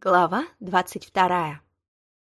Глава двадцать вторая.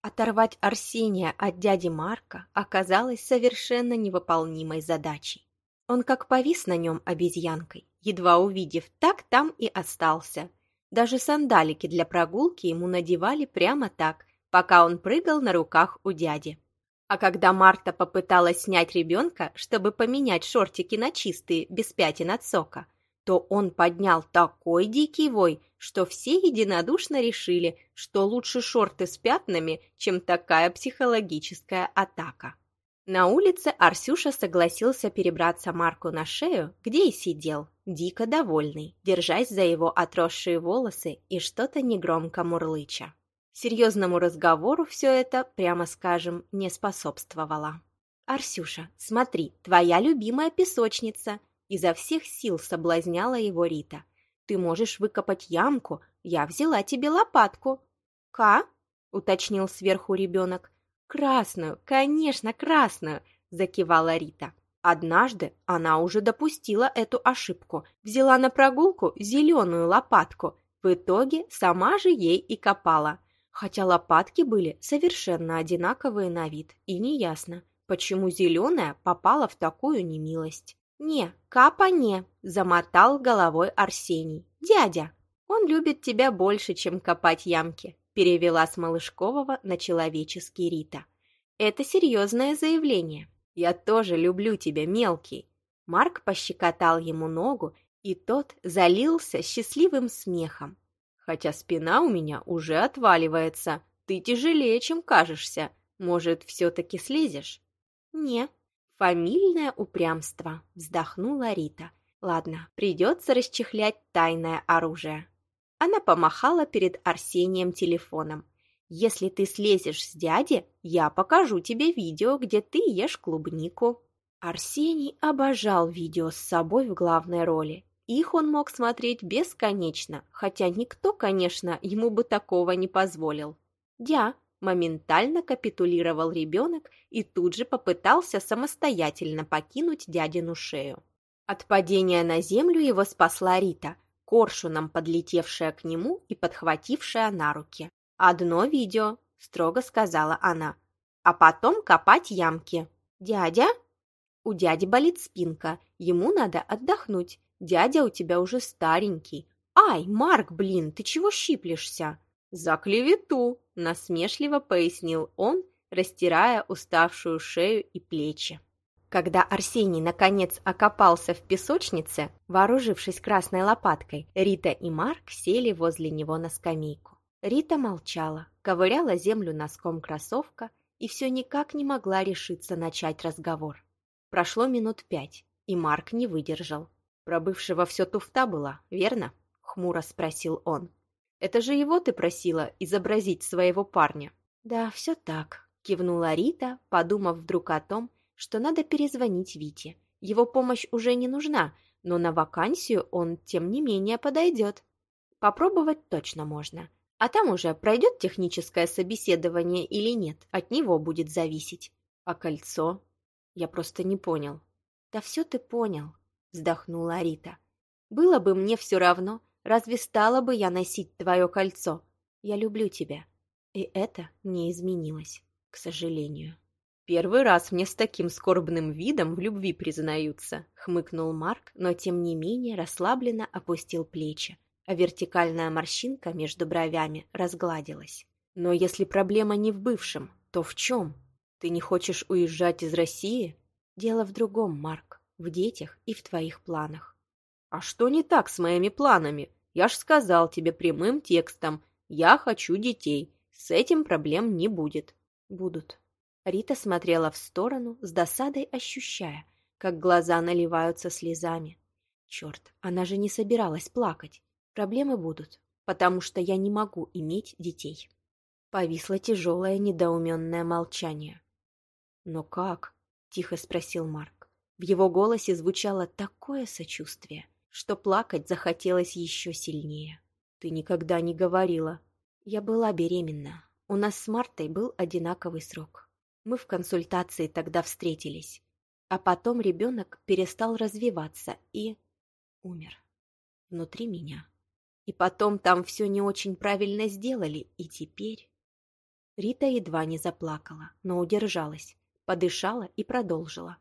Оторвать Арсения от дяди Марка оказалось совершенно невыполнимой задачей. Он как повис на нем обезьянкой, едва увидев, так там и остался. Даже сандалики для прогулки ему надевали прямо так, пока он прыгал на руках у дяди. А когда Марта попыталась снять ребенка, чтобы поменять шортики на чистые, без пятен от сока, то он поднял такой дикий вой, что все единодушно решили, что лучше шорты с пятнами, чем такая психологическая атака. На улице Арсюша согласился перебраться Марку на шею, где и сидел, дико довольный, держась за его отросшие волосы и что-то негромко мурлыча. Серьезному разговору все это, прямо скажем, не способствовало. «Арсюша, смотри, твоя любимая песочница!» Изо всех сил соблазняла его Рита. «Ты можешь выкопать ямку, я взяла тебе лопатку». «Ка?» — уточнил сверху ребенок. «Красную, конечно, красную!» — закивала Рита. Однажды она уже допустила эту ошибку, взяла на прогулку зеленую лопатку. В итоге сама же ей и копала. Хотя лопатки были совершенно одинаковые на вид, и неясно, почему зеленая попала в такую немилость. «Не, капа не», — замотал головой Арсений. «Дядя, он любит тебя больше, чем копать ямки», — перевела с Малышкового на человеческий Рита. «Это серьезное заявление. Я тоже люблю тебя, мелкий». Марк пощекотал ему ногу, и тот залился счастливым смехом. «Хотя спина у меня уже отваливается. Ты тяжелее, чем кажешься. Может, все-таки слезешь?» «Не», «Фамильное упрямство», — вздохнула Рита. «Ладно, придется расчехлять тайное оружие». Она помахала перед Арсением телефоном. «Если ты слезешь с дяди, я покажу тебе видео, где ты ешь клубнику». Арсений обожал видео с собой в главной роли. Их он мог смотреть бесконечно, хотя никто, конечно, ему бы такого не позволил. «Дя, Моментально капитулировал ребенок и тут же попытался самостоятельно покинуть дядину шею. От падения на землю его спасла Рита, коршуном подлетевшая к нему и подхватившая на руки. «Одно видео», — строго сказала она. «А потом копать ямки». «Дядя?» «У дяди болит спинка, ему надо отдохнуть. Дядя у тебя уже старенький». «Ай, Марк, блин, ты чего щиплешься?» «За клевету!» – насмешливо пояснил он, растирая уставшую шею и плечи. Когда Арсений наконец окопался в песочнице, вооружившись красной лопаткой, Рита и Марк сели возле него на скамейку. Рита молчала, ковыряла землю носком кроссовка и все никак не могла решиться начать разговор. Прошло минут пять, и Марк не выдержал. «Про бывшего все туфта была, верно?» — хмуро спросил он. Это же его ты просила изобразить своего парня». «Да, все так», — кивнула Рита, подумав вдруг о том, что надо перезвонить Вите. Его помощь уже не нужна, но на вакансию он, тем не менее, подойдет. Попробовать точно можно. А там уже пройдет техническое собеседование или нет, от него будет зависеть. А кольцо? Я просто не понял. Да все ты понял, вздохнула Рита. Было бы мне все равно, Разве стала бы я носить твое кольцо? Я люблю тебя. И это не изменилось, к сожалению. «Первый раз мне с таким скорбным видом в любви признаются», — хмыкнул Марк, но тем не менее расслабленно опустил плечи, а вертикальная морщинка между бровями разгладилась. «Но если проблема не в бывшем, то в чем? Ты не хочешь уезжать из России?» «Дело в другом, Марк, в детях и в твоих планах». «А что не так с моими планами? Я ж сказал тебе прямым текстом. Я хочу детей. С этим проблем не будет. Будут. Рита смотрела в сторону, с досадой ощущая, как глаза наливаются слезами. Черт, она же не собиралась плакать. Проблемы будут, потому что я не могу иметь детей. Повисло тяжелое недоуменное молчание. «Но как?» — тихо спросил Марк. В его голосе звучало такое сочувствие, что плакать захотелось еще сильнее. «Ты никогда не говорила». Я была беременна. У нас с Мартой был одинаковый срок. Мы в консультации тогда встретились. А потом ребенок перестал развиваться и умер. Внутри меня. И потом там все не очень правильно сделали, и теперь... Рита едва не заплакала, но удержалась, подышала и продолжила.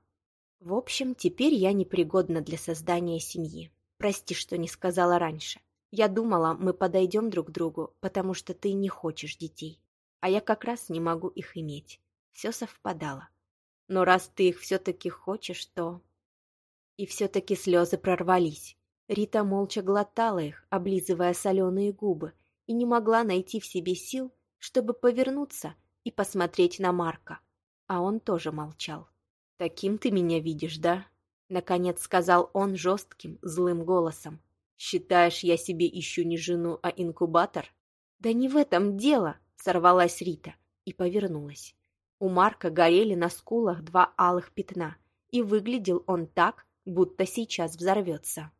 В общем, теперь я непригодна для создания семьи. Прости, что не сказала раньше. Я думала, мы подойдем друг к другу, потому что ты не хочешь детей. А я как раз не могу их иметь. Все совпадало. Но раз ты их все-таки хочешь, то... И все-таки слезы прорвались. Рита молча глотала их, облизывая соленые губы, и не могла найти в себе сил, чтобы повернуться и посмотреть на Марка. А он тоже молчал. «Таким ты меня видишь, да?» Наконец сказал он жестким, злым голосом. «Считаешь, я себе ищу не жену, а инкубатор?» «Да не в этом дело!» — сорвалась Рита и повернулась. У Марка горели на скулах два алых пятна, и выглядел он так, будто сейчас взорвется.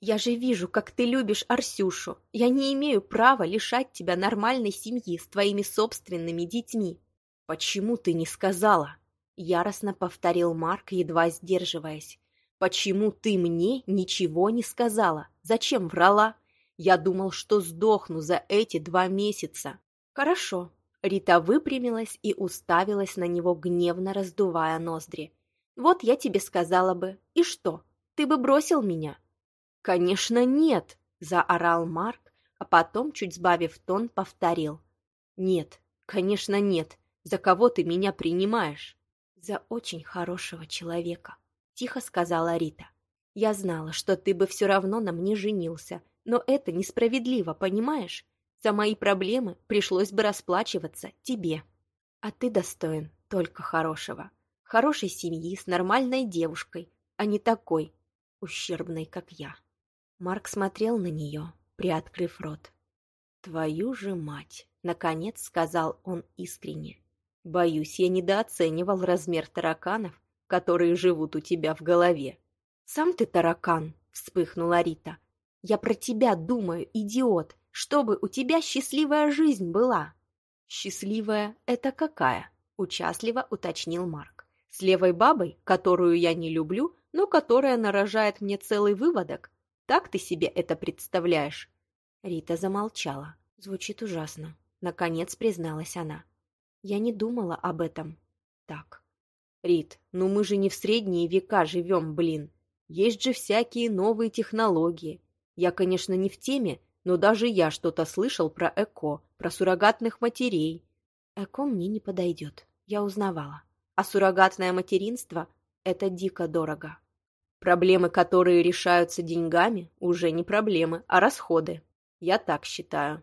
«Я же вижу, как ты любишь Арсюшу. Я не имею права лишать тебя нормальной семьи с твоими собственными детьми». «Почему ты не сказала?» Яростно повторил Марк, едва сдерживаясь. «Почему ты мне ничего не сказала? Зачем врала? Я думал, что сдохну за эти два месяца». «Хорошо». Рита выпрямилась и уставилась на него, гневно раздувая ноздри. Вот я тебе сказала бы. И что? Ты бы бросил меня? Конечно, нет, заорал Марк, а потом, чуть сбавив тон, повторил. Нет, конечно, нет. За кого ты меня принимаешь? За очень хорошего человека, тихо сказала Рита. Я знала, что ты бы все равно на мне женился, но это несправедливо, понимаешь? За мои проблемы пришлось бы расплачиваться тебе. А ты достоин только хорошего хорошей семьи с нормальной девушкой, а не такой, ущербной, как я. Марк смотрел на нее, приоткрыв рот. «Твою же мать!» — наконец сказал он искренне. «Боюсь, я недооценивал размер тараканов, которые живут у тебя в голове». «Сам ты таракан!» — вспыхнула Рита. «Я про тебя думаю, идиот, чтобы у тебя счастливая жизнь была». «Счастливая — это какая?» — участливо уточнил Марк. С левой бабой, которую я не люблю, но которая нарожает мне целый выводок. Так ты себе это представляешь?» Рита замолчала. Звучит ужасно. Наконец призналась она. Я не думала об этом. Так. Рит, ну мы же не в средние века живем, блин. Есть же всякие новые технологии. Я, конечно, не в теме, но даже я что-то слышал про ЭКО, про суррогатных матерей. ЭКО мне не подойдет. Я узнавала. А суррогатное материнство – это дико дорого. Проблемы, которые решаются деньгами, уже не проблемы, а расходы. Я так считаю.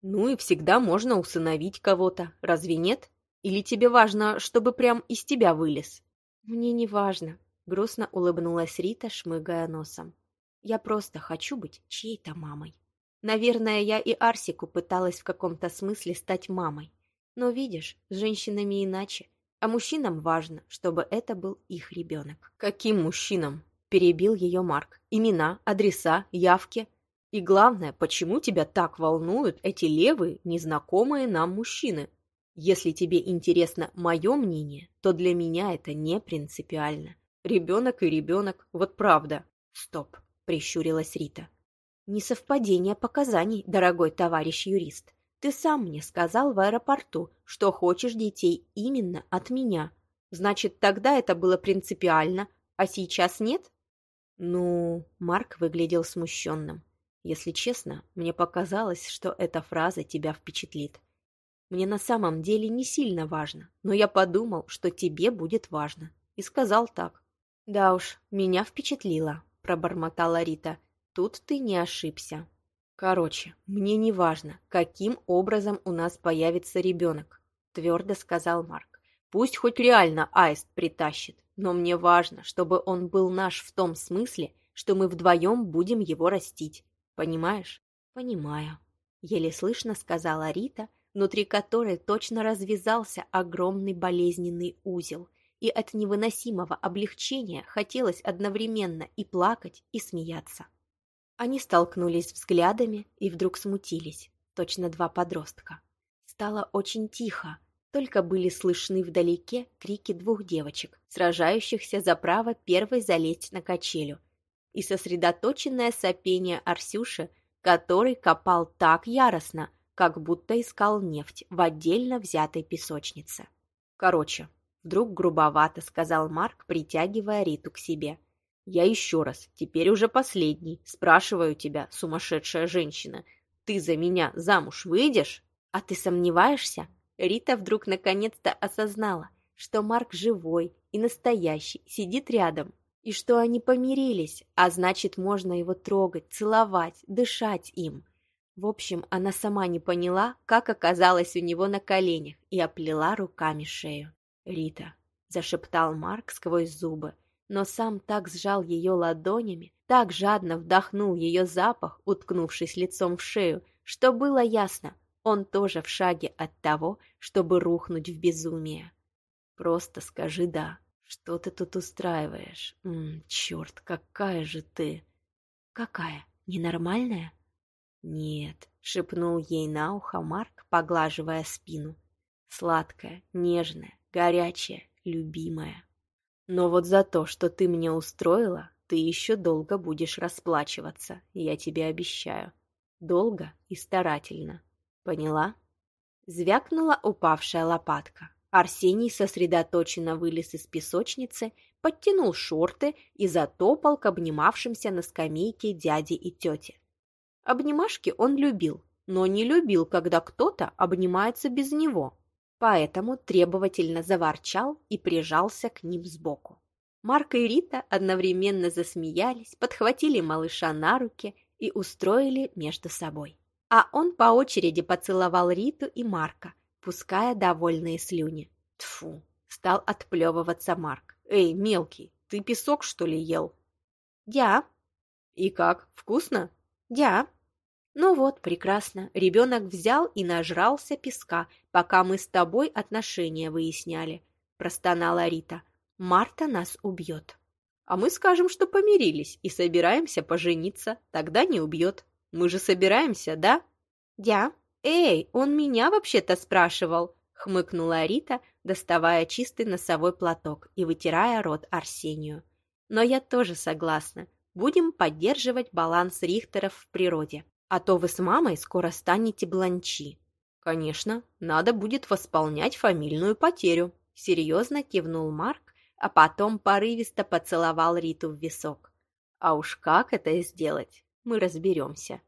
Ну и всегда можно усыновить кого-то, разве нет? Или тебе важно, чтобы прям из тебя вылез? Мне не важно, грустно улыбнулась Рита, шмыгая носом. Я просто хочу быть чьей-то мамой. Наверное, я и Арсику пыталась в каком-то смысле стать мамой. Но видишь, с женщинами иначе. А мужчинам важно, чтобы это был их ребенок. «Каким мужчинам?» – перебил ее Марк. «Имена, адреса, явки. И главное, почему тебя так волнуют эти левые, незнакомые нам мужчины? Если тебе интересно мое мнение, то для меня это не принципиально. Ребенок и ребенок, вот правда». «Стоп», – прищурилась Рита. «Несовпадение показаний, дорогой товарищ юрист. Ты сам мне сказал в аэропорту, что хочешь детей именно от меня. Значит, тогда это было принципиально, а сейчас нет? Ну, Марк выглядел смущенным. Если честно, мне показалось, что эта фраза тебя впечатлит. Мне на самом деле не сильно важно, но я подумал, что тебе будет важно. И сказал так. Да уж, меня впечатлило, пробормотала Рита. Тут ты не ошибся. «Короче, мне не важно, каким образом у нас появится ребенок», – твердо сказал Марк. «Пусть хоть реально аист притащит, но мне важно, чтобы он был наш в том смысле, что мы вдвоем будем его растить. Понимаешь?» «Понимаю», – еле слышно сказала Рита, внутри которой точно развязался огромный болезненный узел, и от невыносимого облегчения хотелось одновременно и плакать, и смеяться. Они столкнулись взглядами и вдруг смутились, точно два подростка. Стало очень тихо, только были слышны вдалеке крики двух девочек, сражающихся за право первой залезть на качелю, и сосредоточенное сопение Арсюши, который копал так яростно, как будто искал нефть в отдельно взятой песочнице. Короче, вдруг грубовато сказал Марк, притягивая Риту к себе. Я еще раз, теперь уже последний, спрашиваю тебя, сумасшедшая женщина, ты за меня замуж выйдешь? А ты сомневаешься? Рита вдруг наконец-то осознала, что Марк живой и настоящий, сидит рядом, и что они помирились, а значит, можно его трогать, целовать, дышать им. В общем, она сама не поняла, как оказалась у него на коленях и оплела руками шею. «Рита», — зашептал Марк сквозь зубы, но сам так сжал ее ладонями, так жадно вдохнул ее запах, уткнувшись лицом в шею, что было ясно, он тоже в шаге от того, чтобы рухнуть в безумие. «Просто скажи «да». Что ты тут устраиваешь? М -м, черт, какая же ты!» «Какая? Ненормальная?» «Нет», — шепнул ей на ухо Марк, поглаживая спину. «Сладкая, нежная, горячая, любимая. Но вот за то, что ты мне устроила, ты еще долго будешь расплачиваться, я тебе обещаю. Долго и старательно. Поняла?» Звякнула упавшая лопатка. Арсений сосредоточенно вылез из песочницы, подтянул шорты и затопал к обнимавшимся на скамейке дяде и тете. Обнимашки он любил, но не любил, когда кто-то обнимается без него, поэтому требовательно заворчал и прижался к ним сбоку. Марк и Рита одновременно засмеялись, подхватили малыша на руки и устроили между собой. А он по очереди поцеловал Риту и Марка, пуская довольные слюни. Тфу, стал отплевываться Марк. «Эй, мелкий, ты песок, что ли, ел?» «Я». «И как, вкусно?» «Я». Ну вот, прекрасно. Ребенок взял и нажрался песка, пока мы с тобой отношения выясняли. Простонала Рита. Марта нас убьет. А мы скажем, что помирились и собираемся пожениться. Тогда не убьет. Мы же собираемся, да? Я? Эй, он меня вообще-то спрашивал. Хмыкнула Рита, доставая чистый носовой платок и вытирая рот Арсению. Но я тоже согласна. Будем поддерживать баланс Рихтеров в природе. А то вы с мамой скоро станете бланчи. Конечно, надо будет восполнять фамильную потерю. Серьезно кивнул Марк, а потом порывисто поцеловал Риту в висок. А уж как это сделать, мы разберемся.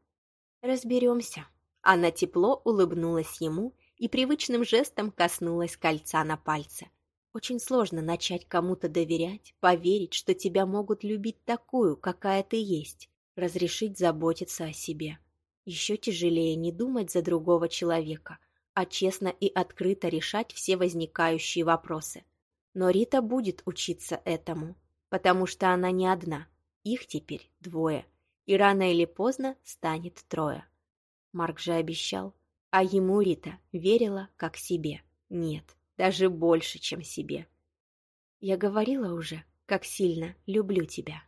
Разберемся. Она тепло улыбнулась ему и привычным жестом коснулась кольца на пальце. Очень сложно начать кому-то доверять, поверить, что тебя могут любить такую, какая ты есть, разрешить заботиться о себе. Еще тяжелее не думать за другого человека, а честно и открыто решать все возникающие вопросы. Но Рита будет учиться этому, потому что она не одна. Их теперь двое, и рано или поздно станет трое. Марк же обещал, а ему Рита верила как себе. Нет, даже больше, чем себе. Я говорила уже, как сильно люблю тебя.